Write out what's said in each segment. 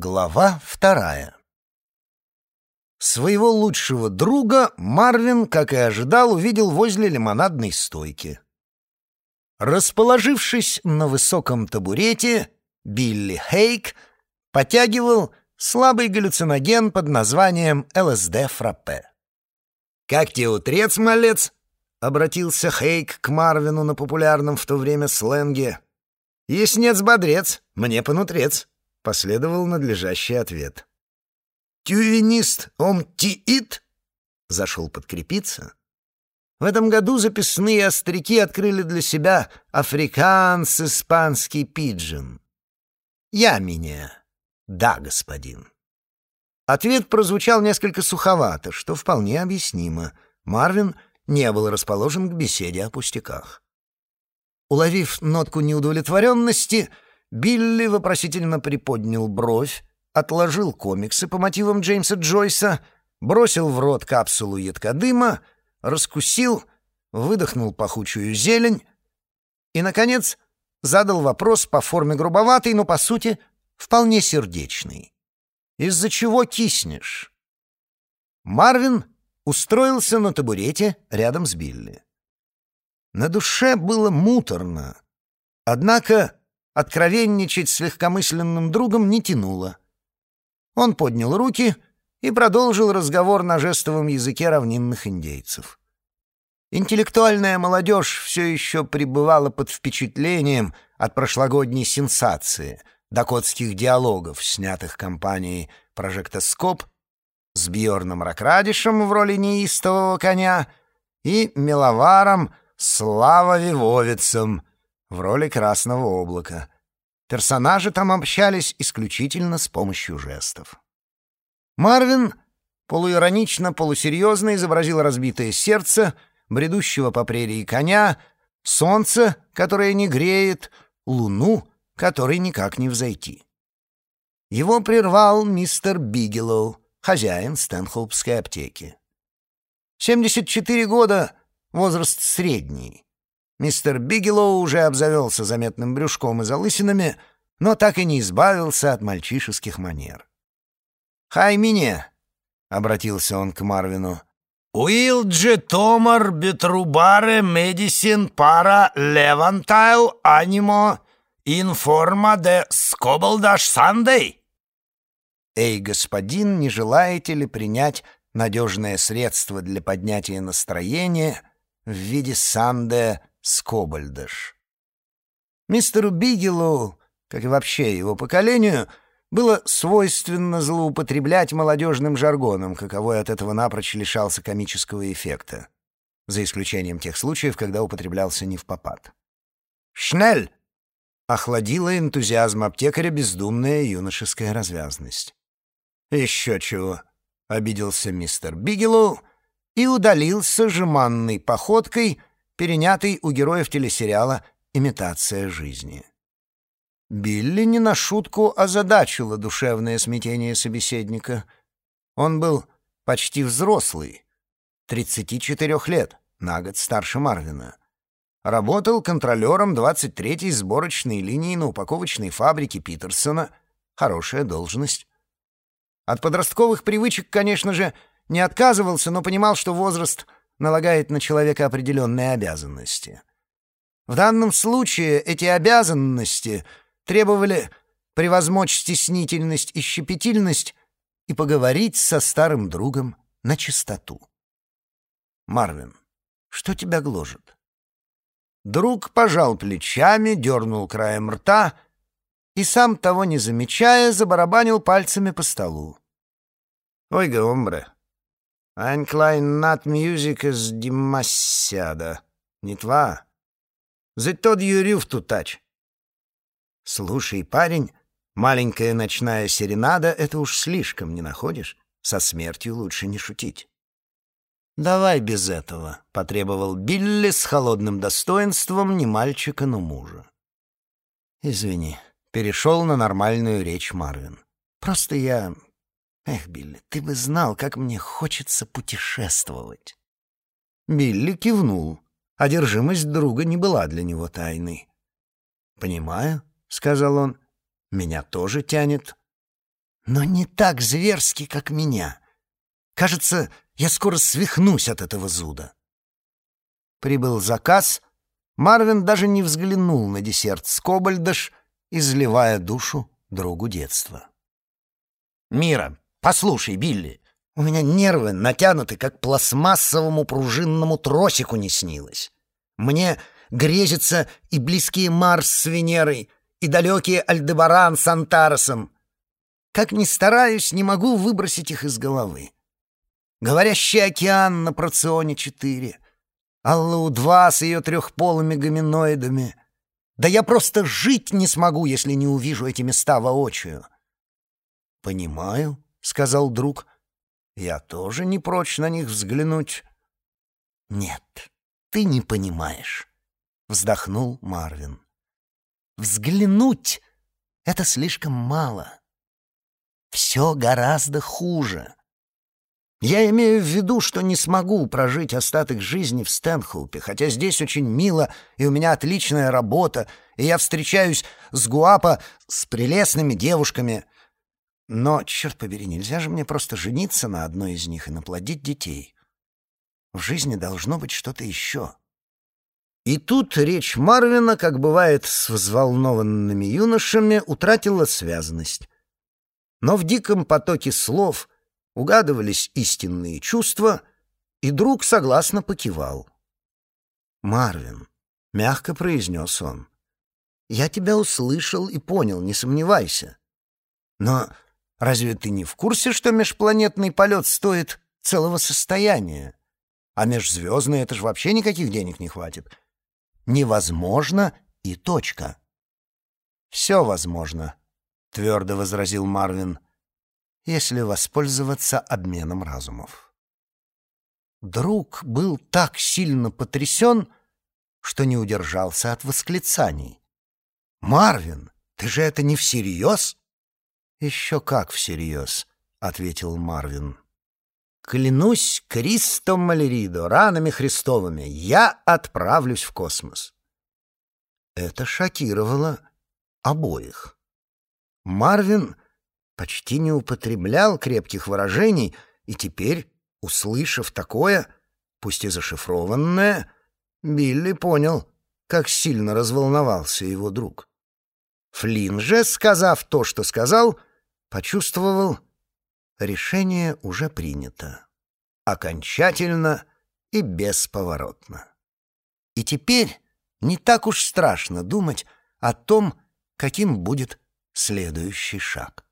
Глава вторая Своего лучшего друга Марвин, как и ожидал, увидел возле лимонадной стойки. Расположившись на высоком табурете, Билли Хейк потягивал слабый галлюциноген под названием ЛСД-фраппе. «Как тебе утрец, малец?» — обратился Хейк к Марвину на популярном в то время сленге. «Яснец-бодрец, мне понутрец», — последовал надлежащий ответ. «Тювенист ом тиит?» — зашел подкрепиться. В этом году записные остряки открыли для себя африканс испанский пиджин. «Я меня». «Да, господин». Ответ прозвучал несколько суховато, что вполне объяснимо. Марвин не был расположен к беседе о пустяках. Уловив нотку неудовлетворенности, Билли вопросительно приподнял бровь, отложил комиксы по мотивам Джеймса Джойса, бросил в рот капсулу едка дыма, раскусил, выдохнул пахучую зелень и, наконец, задал вопрос по форме грубоватый, но, по сути, вполне сердечный. «Из-за чего киснешь?» Марвин устроился на табурете рядом с Билли. На душе было муторно, однако откровенничать с легкомысленным другом не тянуло. Он поднял руки и продолжил разговор на жестовом языке равнинных индейцев. Интеллектуальная молодежь все еще пребывала под впечатлением от прошлогодней сенсации докотских диалогов, снятых компанией «Прожектоскоп» с Бьорном Ракрадишем в роли неистового коня и Меловаром Слава Вивовицем в роли Красного Облака. Персонажи там общались исключительно с помощью жестов. Марвин полуиронично, полусерьезно изобразил разбитое сердце, бредущего по прерии коня, солнце, которое не греет, луну, которой никак не взойти. Его прервал мистер Бигелоу, хозяин Стэнхолпской аптеки. 74 года — возраст средний. Мистер Бигелоу уже обзавелся заметным брюшком и залысинами, но так и не избавился от мальчишеских манер. «Хай мине!» — обратился он к Марвину. «Уилджи томар бетрубаре медисин пара левантайл анимо информа де скоблдаш сандей?» «Эй, господин, не желаете ли принять надежное средство для поднятия настроения в виде санде Скобальдыш. Мистеру Бигелу, как и вообще его поколению, было свойственно злоупотреблять молодежным жаргоном, каковой от этого напрочь лишался комического эффекта, за исключением тех случаев, когда употреблялся не в попад. «Шнель!» — охладила энтузиазм аптекаря бездумная юношеская развязность. «Еще чего!» — обиделся мистер Бигелоу и удалился жеманной походкой, перенятый у героев телесериала «Имитация жизни». Билли не на шутку озадачило душевное смятение собеседника. Он был почти взрослый, 34 лет, на год старше Марвина. Работал контролером 23-й сборочной линии на упаковочной фабрике Питерсона. Хорошая должность. От подростковых привычек, конечно же, не отказывался, но понимал, что возраст — налагает на человека определенные обязанности. В данном случае эти обязанности требовали превозмочь стеснительность и щепетильность и поговорить со старым другом на чистоту. «Марвин, что тебя гложет?» Друг пожал плечами, дернул краем рта и, сам того не замечая, забарабанил пальцами по столу. «Ой, гомбре, Ein klein nat musicus demasiado. Не тва? За тот юрю в тутач. Слушай, парень, маленькая ночная серенада — это уж слишком, не находишь? Со смертью лучше не шутить. «Давай без этого», — потребовал Билли с холодным достоинством не мальчика, но мужа. «Извини», — перешел на нормальную речь Марвин. «Просто я Эх, Билли, ты бы знал, как мне хочется путешествовать. Билли кивнул. Одержимость друга не была для него тайной. «Понимаю», — сказал он, — «меня тоже тянет». но не так зверски, как меня. Кажется, я скоро свихнусь от этого зуда. Прибыл заказ. Марвин даже не взглянул на десерт скобальдаш, изливая душу другу детства. «Мира, послушай, Билли, у меня нервы натянуты, как пластмассовому пружинному тросику не снилось. Мне грезится и близкие Марс с Венерой, и далекие Альдебаран с Антаресом. Как ни стараюсь, не могу выбросить их из головы. Говорящий океан на Проционе-4, Аллау-2 с ее трехполыми гоминоидами. Да я просто жить не смогу, если не увижу эти места воочию. «Понимаю», — сказал друг, — «я тоже не прочь на них взглянуть». «Нет, ты не понимаешь», — вздохнул Марвин. «Взглянуть — это слишком мало. Все гораздо хуже. Я имею в виду, что не смогу прожить остаток жизни в Стэнхоупе, хотя здесь очень мило, и у меня отличная работа, и я встречаюсь с Гуапа с прелестными девушками. Но, черт побери, нельзя же мне просто жениться на одной из них и наплодить детей. В жизни должно быть что-то еще. И тут речь Марвина, как бывает с взволнованными юношами, утратила связность. Но в диком потоке слов угадывались истинные чувства, и друг согласно покивал. «Марвин», — мягко произнес он, — «я тебя услышал и понял, не сомневайся. Но разве ты не в курсе, что межпланетный полет стоит целого состояния? А межзвездный — это же вообще никаких денег не хватит. Невозможно и точка». «Все возможно», — твердо возразил Марвин, «если воспользоваться обменом разумов». Друг был так сильно потрясен, что не удержался от восклицаний. «Марвин, ты же это не всерьез?» «Еще как всерьез», — ответил Марвин. «Клянусь Кристом Малеридо, ранами Христовыми, я отправлюсь в космос». Это шокировало обоих. Марвин почти не употреблял крепких выражений, и теперь, услышав такое, пусть и зашифрованное, Билли понял, как сильно разволновался его друг. Флинн же, сказав то, что сказал, почувствовал, решение уже принято. Окончательно и бесповоротно. И теперь не так уж страшно думать о том, каким будет следующий шаг.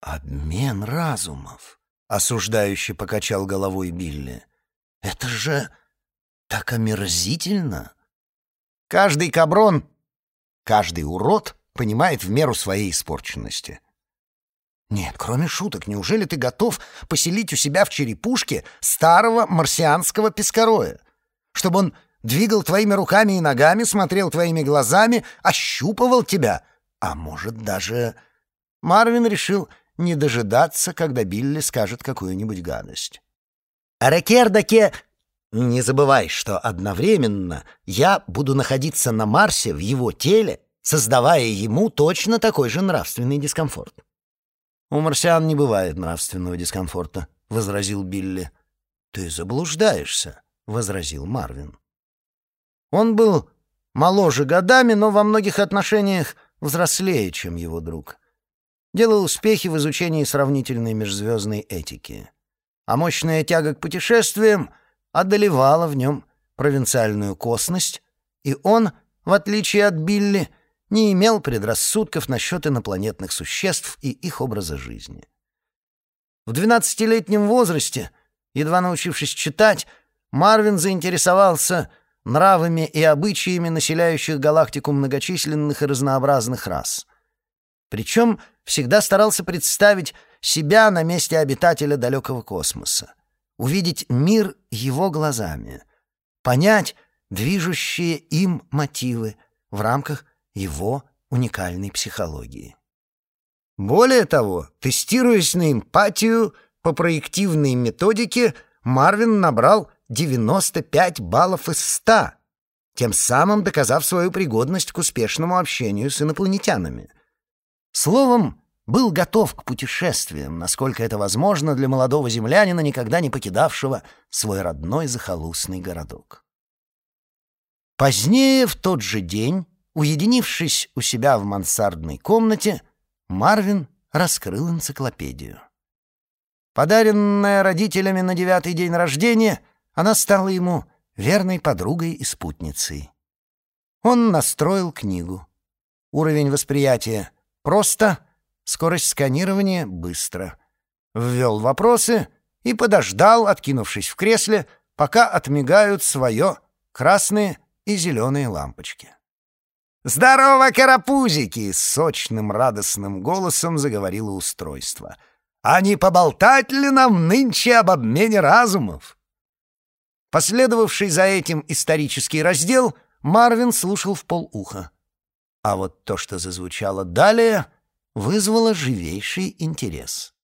«Обмен разумов», — осуждающе покачал головой Билли. «Это же так омерзительно!» «Каждый каброн, каждый урод понимает в меру своей испорченности». «Нет, кроме шуток, неужели ты готов поселить у себя в черепушке старого марсианского пескороя, чтобы он двигал твоими руками и ногами, смотрел твоими глазами, ощупывал тебя, а может даже...» Марвин решил не дожидаться, когда Билли скажет какую-нибудь гадость. «Рекердаке...» «Не забывай, что одновременно я буду находиться на Марсе в его теле, создавая ему точно такой же нравственный дискомфорт». «У марсиан не бывает нравственного дискомфорта», — возразил Билли. «Ты заблуждаешься», — возразил Марвин. Он был моложе годами, но во многих отношениях взрослее, чем его друг. Делал успехи в изучении сравнительной межзвездной этики. А мощная тяга к путешествиям одолевала в нем провинциальную косность, и он, в отличие от Билли, не имел предрассудков насчет инопланетных существ и их образа жизни. В двенадцатилетнем возрасте, едва научившись читать, Марвин заинтересовался нравами и обычаями населяющих галактику многочисленных и разнообразных рас. Причем всегда старался представить себя на месте обитателя далекого космоса, увидеть мир его глазами, понять движущие им мотивы в рамках его уникальной психологии. Более того, тестируясь на эмпатию по проективной методике, Марвин набрал 95 баллов из 100, тем самым доказав свою пригодность к успешному общению с инопланетянами. Словом, был готов к путешествиям, насколько это возможно для молодого землянина, никогда не покидавшего свой родной захолустный городок. Позднее, в тот же день, уединившись у себя в мансардной комнате, Марвин раскрыл энциклопедию. Подаренная родителями на девятый день рождения, она стала ему верной подругой и спутницей. Он настроил книгу. Уровень восприятия — просто, скорость сканирования — быстро. Ввел вопросы и подождал, откинувшись в кресле, пока отмигают свое красные и зеленые лампочки. «Здорово, карапузики!» — сочным радостным голосом заговорило устройство. «А не поболтать ли нам нынче об обмене разумов?» Последовавший за этим исторический раздел Марвин слушал в полуха. А вот то, что зазвучало далее, вызвало живейший интерес.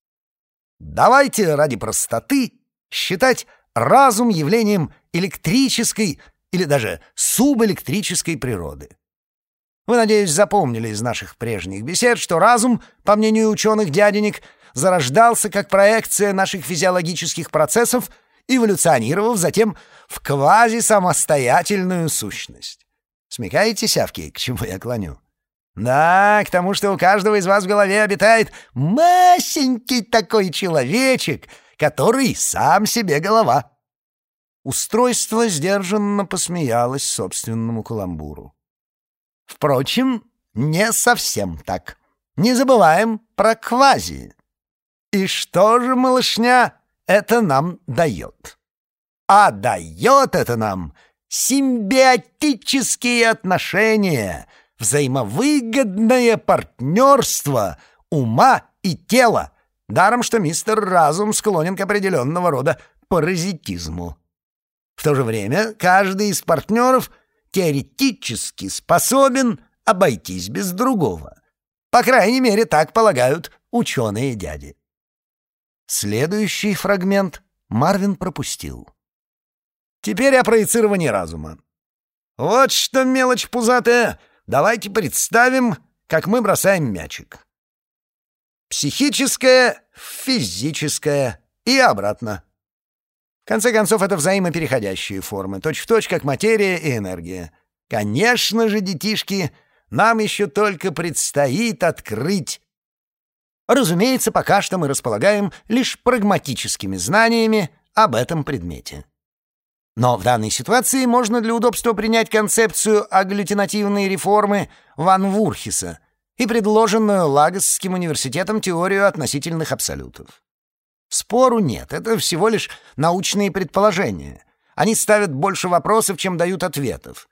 Давайте ради простоты считать разум явлением электрической или даже субэлектрической природы. Вы, надеюсь, запомнили из наших прежних бесед, что разум, по мнению ученых-дяденек, зарождался как проекция наших физиологических процессов, эволюционировав затем в квазисамостоятельную сущность. Смекаете, сявки, к чему я клоню? Да, к тому, что у каждого из вас в голове обитает масенький такой человечек, который сам себе голова. Устройство сдержанно посмеялось собственному каламбуру. Впрочем, не совсем так. Не забываем про квази. И что же, малышня, это нам дает? А дает это нам симбиотические отношения, взаимовыгодное партнерство ума и тела, даром что мистер Разум склонен к определенного рода паразитизму. В то же время каждый из партнеров теоретически способен обойтись без другого. По крайней мере, так полагают ученые дяди. Следующий фрагмент Марвин пропустил. Теперь о проецировании разума. Вот что мелочь пузатая. Давайте представим, как мы бросаем мячик. Психическое, физическое и обратно. В конце концов, это взаимопереходящие формы, точь-в-точь, точь, как материя и энергия. Конечно же, детишки, нам еще только предстоит открыть. Разумеется, пока что мы располагаем лишь прагматическими знаниями об этом предмете. Но в данной ситуации можно для удобства принять концепцию агглютинативной реформы Ван Вурхиса и предложенную Лагосским университетом теорию относительных абсолютов. Спору нет, это всего лишь научные предположения. Они ставят больше вопросов, чем дают ответов.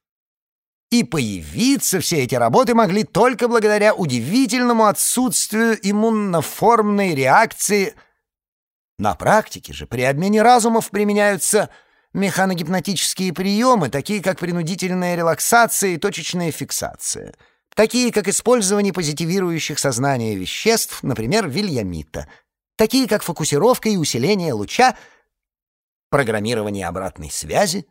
И появиться все эти работы могли только благодаря удивительному отсутствию иммуноформной реакции. На практике же при обмене разумов применяются механогипнотические приемы, такие как принудительная релаксация и точечная фиксация, такие как использование позитивирующих сознание веществ, например, вильямита — такие как фокусировка и усиление луча, программирование обратной связи.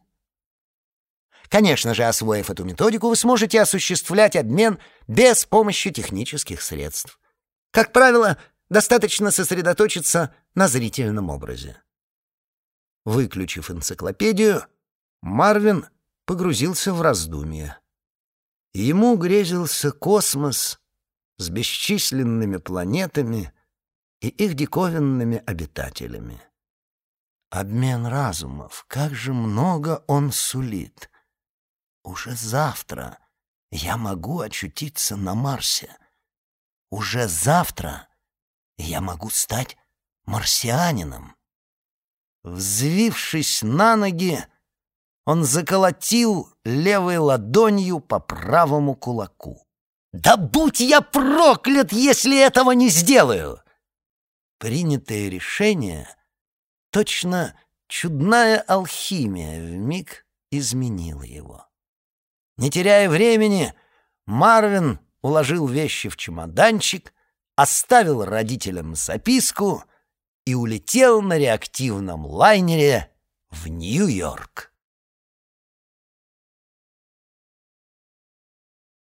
Конечно же, освоив эту методику, вы сможете осуществлять обмен без помощи технических средств. Как правило, достаточно сосредоточиться на зрительном образе. Выключив энциклопедию, Марвин погрузился в раздумья. Ему грезился космос с бесчисленными планетами, и их диковинными обитателями. Обмен разумов, как же много он сулит. Уже завтра я могу очутиться на Марсе. Уже завтра я могу стать марсианином. Взвившись на ноги, он заколотил левой ладонью по правому кулаку. «Да будь я проклят, если этого не сделаю!» Принятое решение, точно чудная алхимия вмиг изменила его. Не теряя времени, Марвин уложил вещи в чемоданчик, оставил родителям записку и улетел на реактивном лайнере в Нью-Йорк.